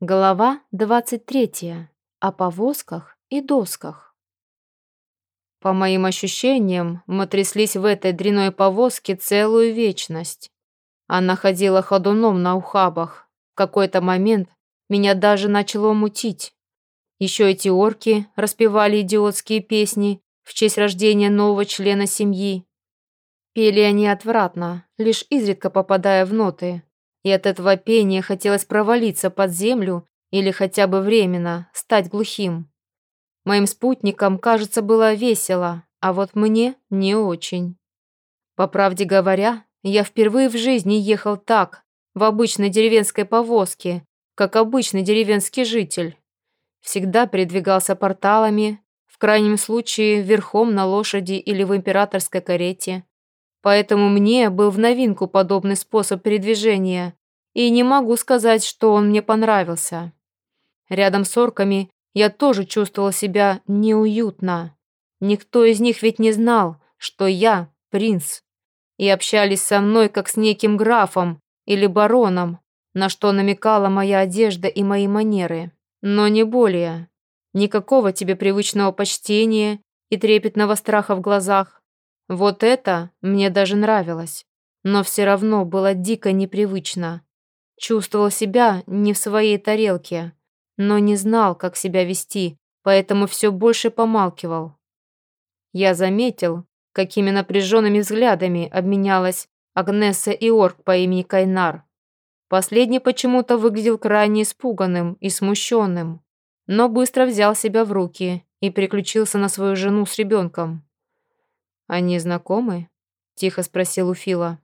Глава 23. О повозках и досках. По моим ощущениям, мы тряслись в этой дряной повозке целую вечность. Она ходила ходуном на ухабах. В какой-то момент меня даже начало мутить. Еще эти орки распевали идиотские песни в честь рождения нового члена семьи. Пели они отвратно, лишь изредка попадая в ноты, и от этого пения хотелось провалиться под землю или хотя бы временно стать глухим. Моим спутникам, кажется, было весело, а вот мне не очень. По правде говоря, я впервые в жизни ехал так, в обычной деревенской повозке, как обычный деревенский житель. Всегда передвигался порталами, в крайнем случае верхом на лошади или в императорской карете. Поэтому мне был в новинку подобный способ передвижения, и не могу сказать, что он мне понравился. Рядом с орками я тоже чувствовала себя неуютно. Никто из них ведь не знал, что я принц. И общались со мной, как с неким графом или бароном, на что намекала моя одежда и мои манеры. Но не более. Никакого тебе привычного почтения и трепетного страха в глазах. Вот это мне даже нравилось, но все равно было дико непривычно. Чувствовал себя не в своей тарелке, но не знал, как себя вести, поэтому все больше помалкивал. Я заметил, какими напряженными взглядами обменялась Агнеса и орк по имени Кайнар. Последний почему-то выглядел крайне испуганным и смущенным, но быстро взял себя в руки и переключился на свою жену с ребенком. «Они знакомы?» – тихо спросил у Фила.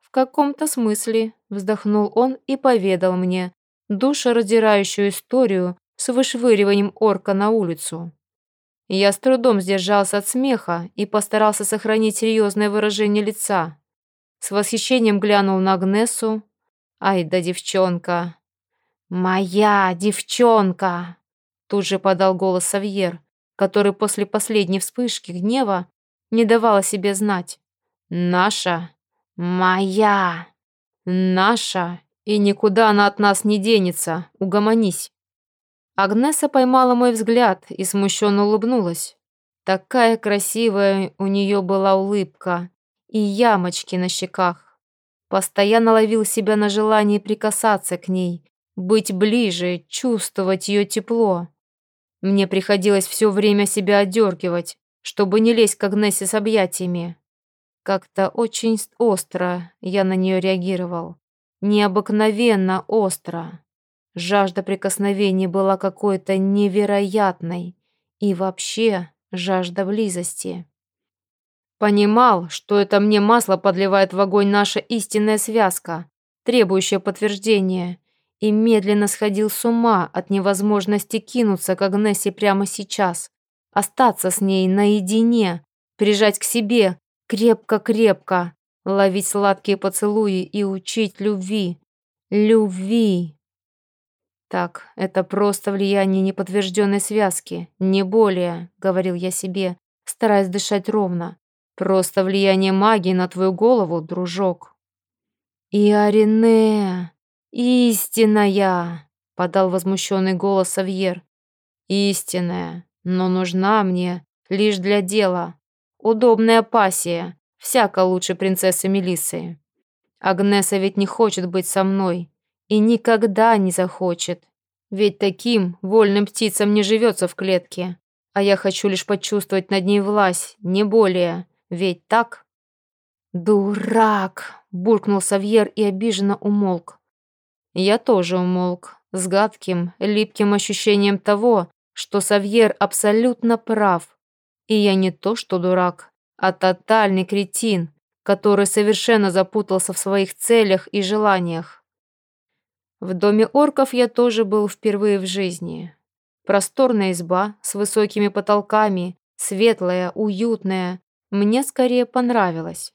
«В каком-то смысле», – вздохнул он и поведал мне душераздирающую историю с вышвыриванием орка на улицу. Я с трудом сдержался от смеха и постарался сохранить серьезное выражение лица. С восхищением глянул на Агнесу. «Ай да девчонка!» «Моя девчонка!» Тут же подал голос Савьер, который после последней вспышки гнева не давала себе знать. «Наша, моя, наша, и никуда она от нас не денется, угомонись». Агнеса поймала мой взгляд и смущенно улыбнулась. Такая красивая у нее была улыбка и ямочки на щеках. Постоянно ловил себя на желании прикасаться к ней, быть ближе, чувствовать ее тепло. Мне приходилось все время себя отдергивать, чтобы не лезть к Агнессе с объятиями. Как-то очень остро я на нее реагировал. Необыкновенно остро. Жажда прикосновений была какой-то невероятной. И вообще жажда близости. Понимал, что это мне масло подливает в огонь наша истинная связка, требующая подтверждения, и медленно сходил с ума от невозможности кинуться к Агнессе прямо сейчас, остаться с ней наедине, прижать к себе крепко-крепко, ловить сладкие поцелуи и учить любви. Любви. Так, это просто влияние неподтвержденной связки, не более, говорил я себе, стараясь дышать ровно. Просто влияние магии на твою голову, дружок. И Арине, истинная, подал возмущенный голос Савьер. Истинная, но нужна мне лишь для дела. Удобная пассия, всяко лучше принцессы Мелиссы. Агнеса ведь не хочет быть со мной и никогда не захочет. Ведь таким вольным птицам не живется в клетке, а я хочу лишь почувствовать над ней власть, не более. Ведь так? «Дурак!» – буркнул Савьер и обиженно умолк. Я тоже умолк, с гадким, липким ощущением того, что Савьер абсолютно прав. И я не то что дурак, а тотальный кретин, который совершенно запутался в своих целях и желаниях. В доме орков я тоже был впервые в жизни. Просторная изба с высокими потолками, светлая, уютная, мне скорее понравилась.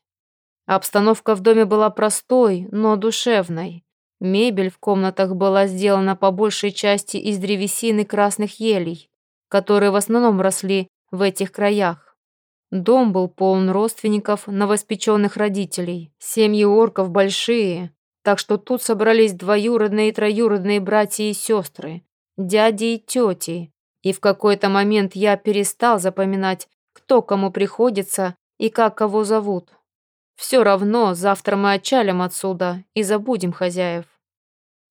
Обстановка в доме была простой, но душевной. Мебель в комнатах была сделана по большей части из древесины красных елей, которые в основном росли в этих краях. Дом был полон родственников новоспеченных родителей. Семьи орков большие, Так что тут собрались двоюродные и троюродные братья и сестры, дяди и тети, и в какой-то момент я перестал запоминать, кто кому приходится и как кого зовут. Все равно завтра мы отчалим отсюда и забудем хозяев.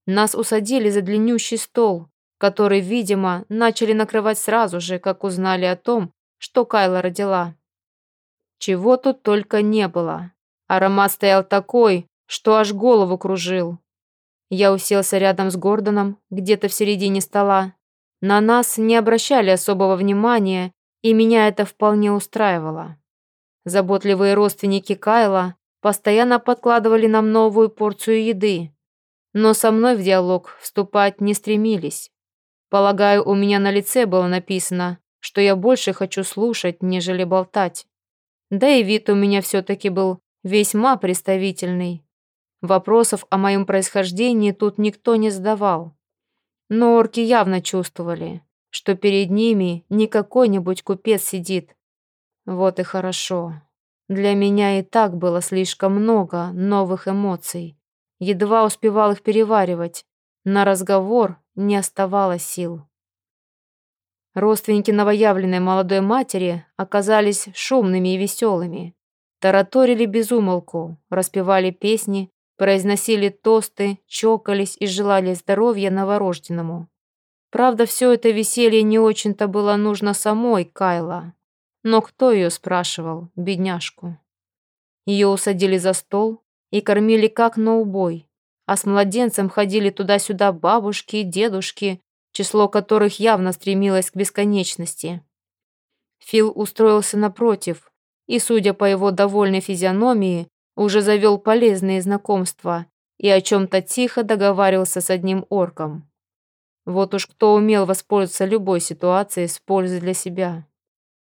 Нас усадили за длиннющий стол, который, видимо, начали накрывать сразу же, как узнали о том, что Кайла родила. Чего тут только не было. Аромат стоял такой, что аж голову кружил. Я уселся рядом с Гордоном, где-то в середине стола. На нас не обращали особого внимания, и меня это вполне устраивало. Заботливые родственники Кайла постоянно подкладывали нам новую порцию еды, но со мной в диалог вступать не стремились. Полагаю, у меня на лице было написано, что я больше хочу слушать, нежели болтать. Да и вид у меня все-таки был весьма представительный. Вопросов о моем происхождении тут никто не задавал. Но орки явно чувствовали, что перед ними не какой-нибудь купец сидит. Вот и хорошо. Для меня и так было слишком много новых эмоций. Едва успевал их переваривать. На разговор не оставалось сил. Родственники новоявленной молодой матери оказались шумными и веселыми. Тараторили безумолку, распевали песни, произносили тосты, чокались и желали здоровья новорожденному. Правда, все это веселье не очень-то было нужно самой Кайла. Но кто ее спрашивал, бедняжку? Ее усадили за стол и кормили как на убой, а с младенцем ходили туда-сюда бабушки и дедушки, число которых явно стремилось к бесконечности. Фил устроился напротив, и, судя по его довольной физиономии, уже завел полезные знакомства и о чем-то тихо договаривался с одним орком. Вот уж кто умел воспользоваться любой ситуацией с пользой для себя.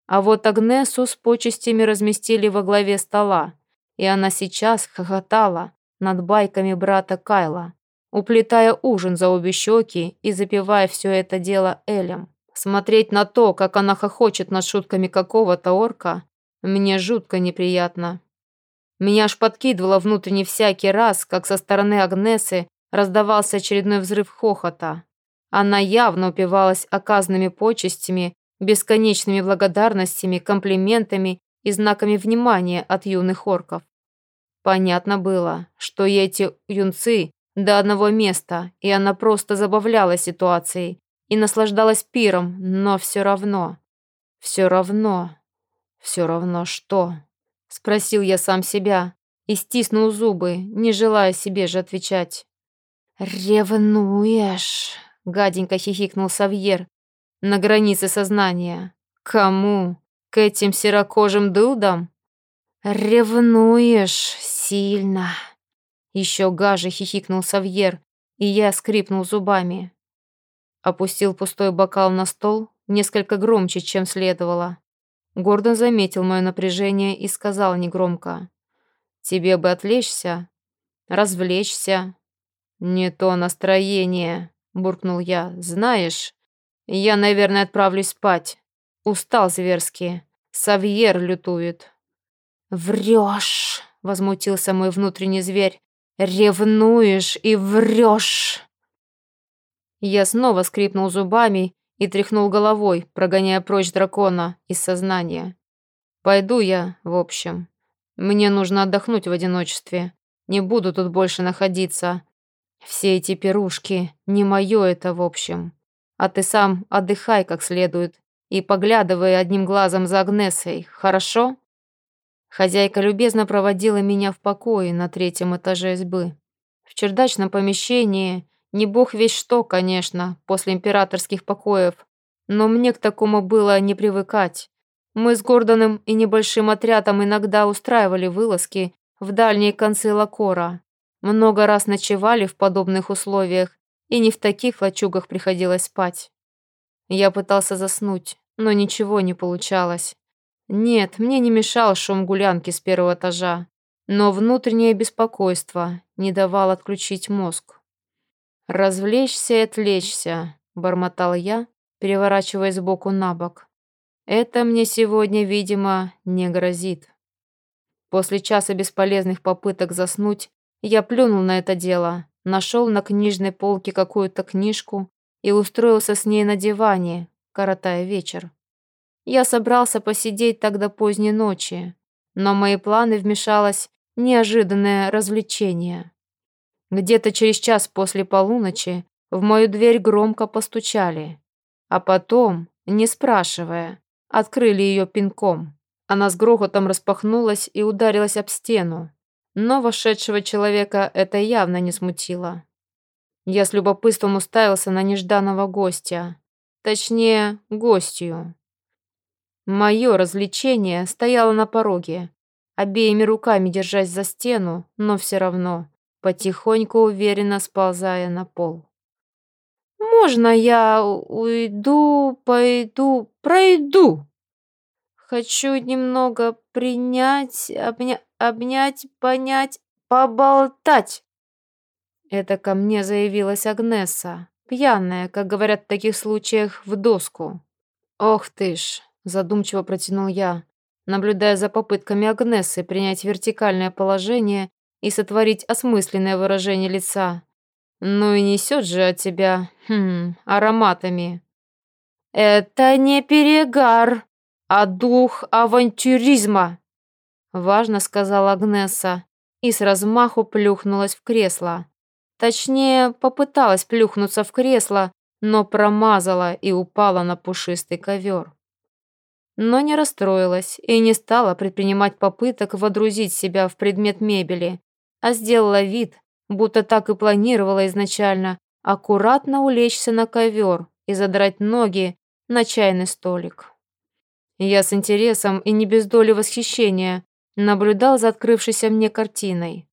А вот Агнесу с почестями разместили во главе стола, и она сейчас хохотала над байками брата Кайла, уплетая ужин за обе щеки и запивая все это дело Элем. Смотреть на то, как она хохочет над шутками какого-то орка, мне жутко неприятно. Меня аж подкидывало внутренне всякий раз, как со стороны Агнесы раздавался очередной взрыв хохота. Она явно упивалась оказанными почестями, бесконечными благодарностями, комплиментами и знаками внимания от юных орков. Понятно было, что эти юнцы до одного места, и она просто забавлялась ситуацией и наслаждалась пиром, но все равно, все равно, все равно что? Спросил я сам себя и стиснул зубы, не желая себе же отвечать. «Ревнуешь?» — гаденько хихикнул Савьер на границе сознания. «Кому? К этим серокожим дылдам?» «Ревнуешь сильно!» Еще гаже хихикнул Савьер, и я скрипнул зубами. Опустил пустой бокал на стол несколько громче, чем следовало. Гордон заметил мое напряжение и сказал негромко. «Тебе бы отвлечься, развлечься». «Не то настроение», — буркнул я. «Знаешь, я, наверное, отправлюсь спать. Устал зверски. Савьер лютует». «Врешь», — возмутился мой внутренний зверь. «Ревнуешь и врешь». Я снова скрипнул зубами и тряхнул головой, прогоняя прочь дракона из сознания. «Пойду я, в общем. Мне нужно отдохнуть в одиночестве. Не буду тут больше находиться. Все эти пирушки, не мое это, в общем. А ты сам отдыхай как следует и поглядывай одним глазом за Агнесой, хорошо?» Хозяйка любезно проводила меня в покое на третьем этаже избы. В чердачном помещении не бог весь что, конечно, после императорских покоев, но мне к такому было не привыкать. Мы с Гордоном и небольшим отрядом иногда устраивали вылазки в дальние концы Лакора. Много раз ночевали в подобных условиях, и не в таких лачугах приходилось спать. Я пытался заснуть, но ничего не получалось. Нет, мне не мешал шум гулянки с первого этажа, но внутреннее беспокойство не давало отключить мозг. «Развлечься и отвлечься», — бормотал я, переворачиваясь сбоку на бок. «Это мне сегодня, видимо, не грозит». После часа бесполезных попыток заснуть, Я плюнул на это дело, нашел на книжной полке какую-то книжку и устроился с ней на диване, коротая вечер. Я собрался посидеть тогда поздней ночи, но мои планы вмешалось неожиданное развлечение. Где-то через час после полуночи в мою дверь громко постучали, а потом, не спрашивая, открыли ее пинком. Она с грохотом распахнулась и ударилась об стену, но вошедшего человека это явно не смутило. Я с любопытством уставился на нежданного гостя, точнее, гостью. Мое развлечение стояло на пороге, обеими руками держась за стену, но все равно, потихоньку уверенно сползая на пол. «Можно я уйду, пойду, пройду?» Хочу немного принять, обня... обнять, понять, поболтать. Это ко мне заявилась Агнеса, пьяная, как говорят в таких случаях, в доску. Ох ты ж, задумчиво протянул я, наблюдая за попытками Агнесы принять вертикальное положение и сотворить осмысленное выражение лица. Ну и несет же от тебя, хм, ароматами. «Это не перегар», а дух авантюризма», — важно сказала Агнеса и с размаху плюхнулась в кресло. Точнее, попыталась плюхнуться в кресло, но промазала и упала на пушистый ковер. Но не расстроилась и не стала предпринимать попыток водрузить себя в предмет мебели, а сделала вид, будто так и планировала изначально, аккуратно улечься на ковер и задрать ноги на чайный столик. Я с интересом и не без доли восхищения наблюдал за открывшейся мне картиной.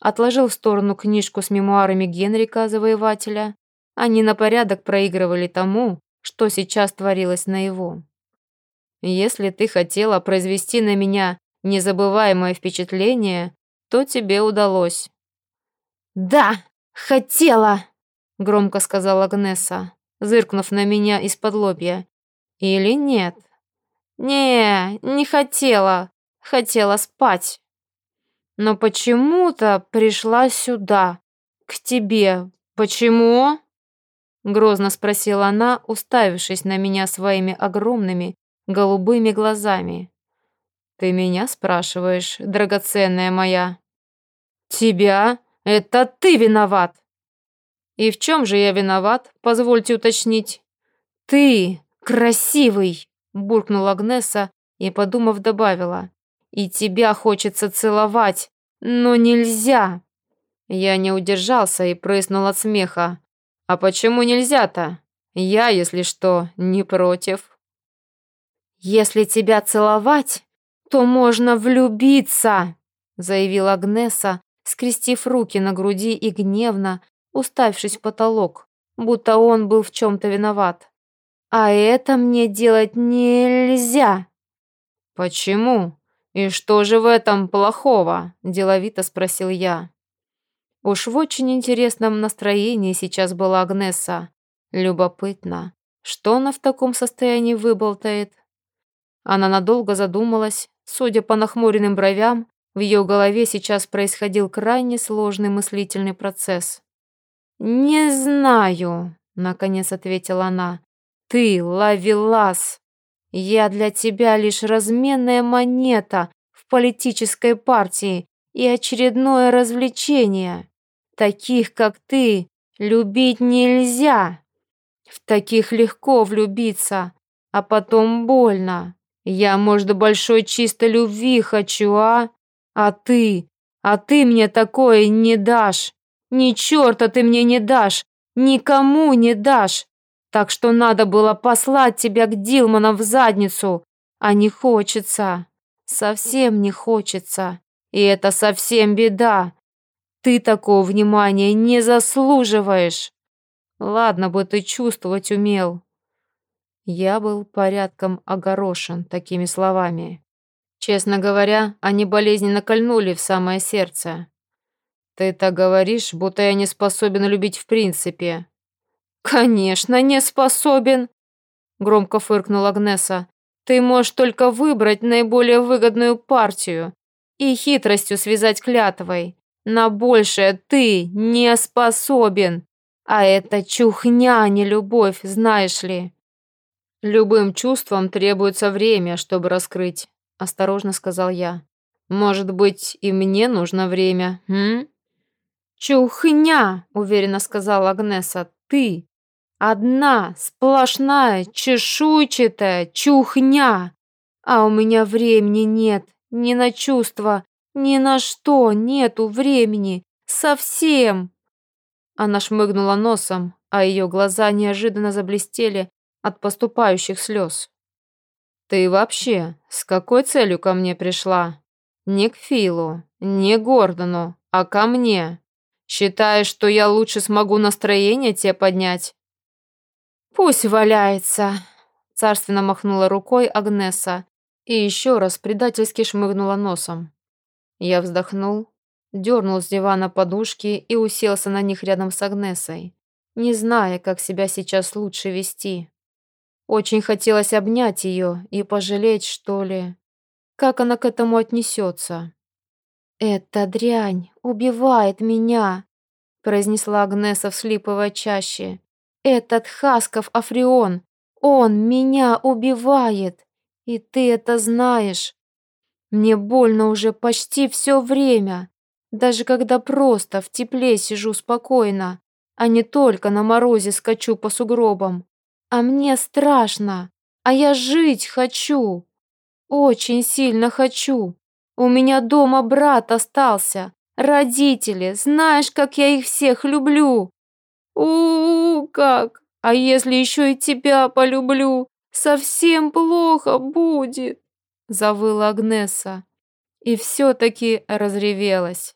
Отложил в сторону книжку с мемуарами Генрика Завоевателя. Они на порядок проигрывали тому, что сейчас творилось на его. Если ты хотела произвести на меня незабываемое впечатление, то тебе удалось. «Да, хотела!» — громко сказала Агнеса, зыркнув на меня из-под лобья. «Или нет?» «Не, не хотела. Хотела спать. Но почему-то пришла сюда, к тебе. Почему?» Грозно спросила она, уставившись на меня своими огромными голубыми глазами. «Ты меня спрашиваешь, драгоценная моя?» «Тебя? Это ты виноват!» «И в чем же я виноват, позвольте уточнить?» «Ты красивый!» буркнула Агнеса и, подумав, добавила. «И тебя хочется целовать, но нельзя!» Я не удержался и прыснул от смеха. «А почему нельзя-то? Я, если что, не против». «Если тебя целовать, то можно влюбиться!» заявила Агнеса, скрестив руки на груди и гневно, уставившись в потолок, будто он был в чем-то виноват. А это мне делать нельзя. Почему? И что же в этом плохого? Деловито спросил я. Уж в очень интересном настроении сейчас была Агнеса. Любопытно, что она в таком состоянии выболтает? Она надолго задумалась. Судя по нахмуренным бровям, в ее голове сейчас происходил крайне сложный мыслительный процесс. «Не знаю», — наконец ответила она. Ты, Лавелас, я для тебя лишь разменная монета в политической партии и очередное развлечение. Таких, как ты, любить нельзя. В таких легко влюбиться, а потом больно. Я, может, большой чистой любви хочу, а? А ты? А ты мне такое не дашь. Ни черта ты мне не дашь. Никому не дашь. Так что надо было послать тебя к Дилманам в задницу, а не хочется. Совсем не хочется. И это совсем беда. Ты такого внимания не заслуживаешь. Ладно бы ты чувствовать умел. Я был порядком огорошен такими словами. Честно говоря, они болезненно кольнули в самое сердце. Ты так говоришь, будто я не способен любить в принципе. «Конечно, не способен!» Громко фыркнула Агнеса. «Ты можешь только выбрать наиболее выгодную партию и хитростью связать клятвой. На большее ты не способен. А это чухня, не любовь, знаешь ли. Любым чувствам требуется время, чтобы раскрыть, осторожно сказал я. Может быть, и мне нужно время, м? Чухня, уверенно сказала Агнеса. Ты одна сплошная чешуйчатая чухня. А у меня времени нет, ни на чувства, ни на что нету времени. Совсем. Она шмыгнула носом, а ее глаза неожиданно заблестели от поступающих слез. «Ты вообще с какой целью ко мне пришла? Не к Филу, не Гордону, а ко мне. Считаешь, что я лучше смогу настроение тебе поднять?» «Пусть валяется», — царственно махнула рукой Агнеса и еще раз предательски шмыгнула носом. Я вздохнул, дернул с дивана подушки и уселся на них рядом с Агнесой, не зная, как себя сейчас лучше вести. Очень хотелось обнять ее и пожалеть, что ли. Как она к этому отнесется? «Эта дрянь убивает меня», — произнесла Агнеса, вслипывая чаще. «Этот Хасков Африон, он меня убивает, и ты это знаешь. Мне больно уже почти все время, даже когда просто в тепле сижу спокойно, а не только на морозе скачу по сугробам. А мне страшно, а я жить хочу. Очень сильно хочу. У меня дома брат остался, родители, знаешь, как я их всех люблю. У, -у, -у как? А если еще и тебя полюблю, совсем плохо будет, завыла Агнеса. И все-таки разревелась.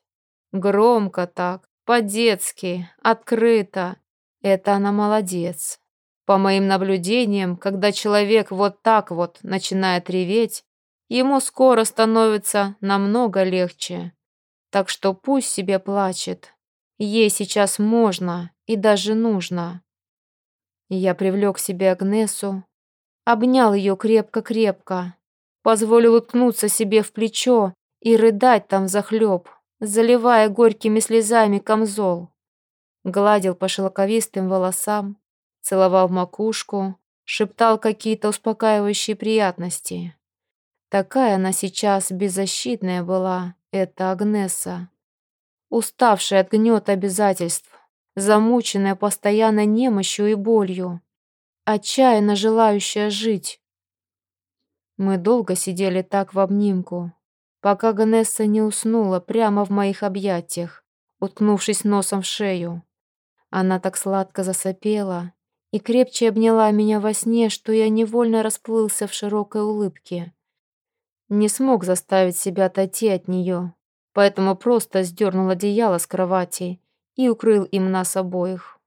Громко так, по-детски, открыто. Это она молодец. По моим наблюдениям, когда человек вот так вот начинает реветь, ему скоро становится намного легче. Так что пусть себе плачет. Ей сейчас можно и даже нужно. Я привлек к себе Агнесу, обнял ее крепко-крепко, позволил уткнуться себе в плечо и рыдать там захлеб, заливая горькими слезами камзол. Гладил по шелковистым волосам, целовал макушку, шептал какие-то успокаивающие приятности. Такая она сейчас беззащитная была, эта Агнеса. Уставшая от гнета обязательств, замученная постоянно немощью и болью, отчаянно желающая жить. Мы долго сидели так в обнимку, пока Ганесса не уснула прямо в моих объятиях, уткнувшись носом в шею. Она так сладко засопела, и крепче обняла меня во сне, что я невольно расплылся в широкой улыбке. Не смог заставить себя отойти от нее, поэтому просто сдернул одеяло с кровати и укрыл им нас обоих.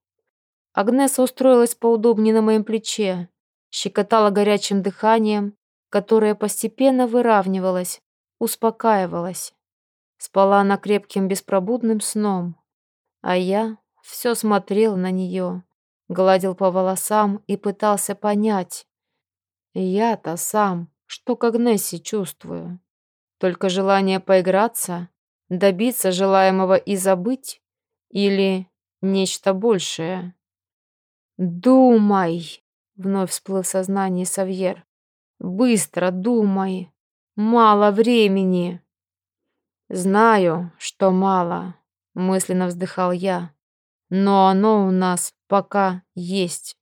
Агнеса устроилась поудобнее на моем плече, щекотала горячим дыханием, которое постепенно выравнивалось, успокаивалось. Спала она крепким беспробудным сном, а я все смотрел на нее гладил по волосам и пытался понять. Я-то сам, что к Агнессе чувствую. Только желание поиграться, добиться желаемого и забыть? Или нечто большее? «Думай!» — вновь всплыл в сознании Савьер. «Быстро думай! Мало времени!» «Знаю, что мало», — мысленно вздыхал я. «Но оно у нас пока есть.